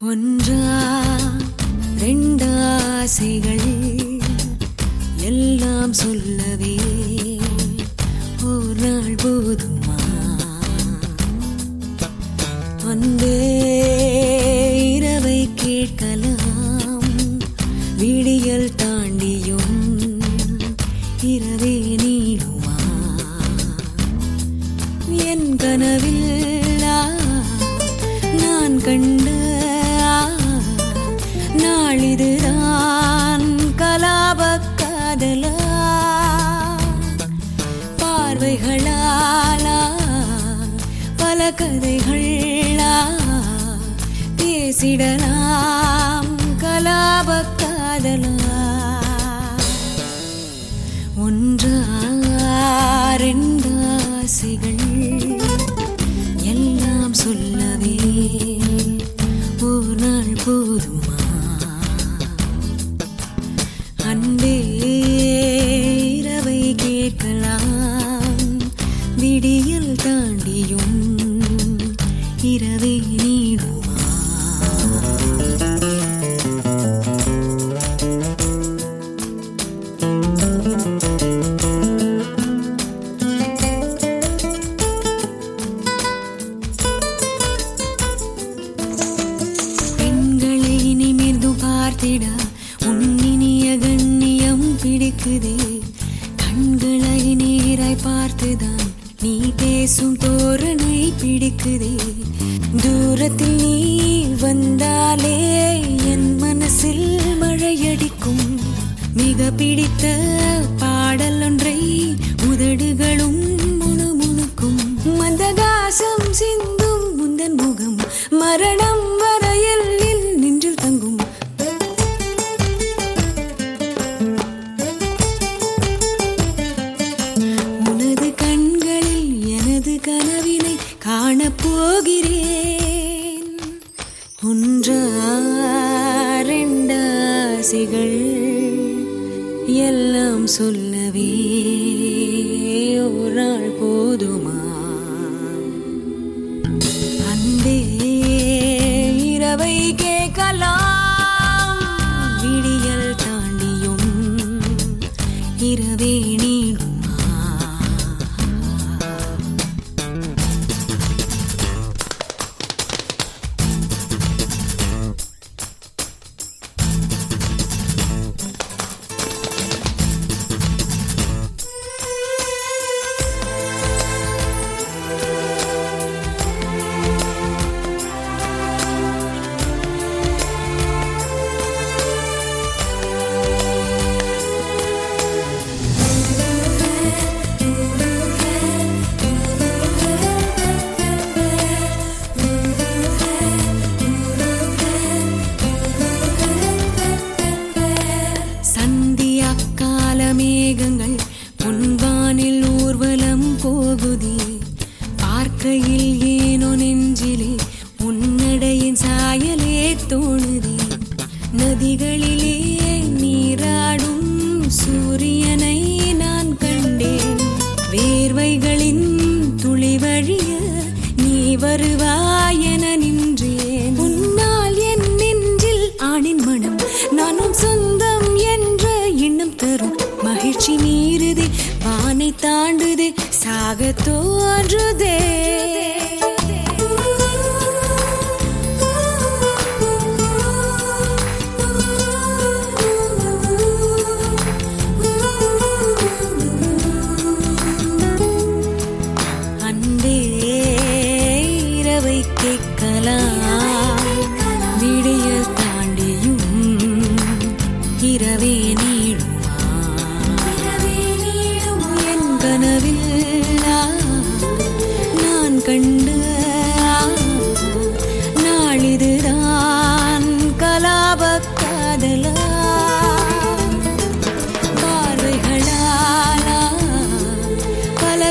ஒன்றா ரெண்டு ஆசைகள் எல்லாம் சொல்லவே ஒரு நாள் போதுமா? வந்தே இரவை கேட்கலாம் விடியல் தாண்டியோ கதைகளா பேசிடலாம் கலாப காதலா ஒன்றா ரெண்டாசைகள் எல்லாம் சொல்லவே ஒரு நாள் போதுமா? அன்பே இரவே பெண்களை நிமிர்ந்து பார்த்திட உன்னினிய கண்ணியம் பிடிக்குதே. கண்களை நேராய் பார்த்துதான் நீ பேசும் தோரணை பிடிக்குதே. தூரத்தில் நீ வந்தாலே என் மனசில் மழையடிக்கும். மிக பிடித்த பாடல் ஒன்றை உதடுகளும் முணுமுணுக்கும். மந்தகாசம் சிந்தும் முந்தன் முகம் மரண காணப்போகிறேன். போகிறேன் எல்லாம் சொல்லவே ஒரு நாள் போதுமா? அன்பே இரவை கேட்கலாம் விடியல் தாண்டியும் இரவே நதிகளிலே நீராடும் சூரியனை நான் கண்டேன். வேர்வைகளின் துளி வழிய நீ வருவாய் என நின்றேன். உன்னால் என் நெஞ்சில் ஆணின் மனம் நானும் சொந்தம் என்ற எண்ணம் தரும். மகிழ்ச்சி நீருதே வானை தாண்டுதே சாக தோன்றுதே. கண்டு நாளிதுதான் கலாப காதலா பார்வைகளாலா பல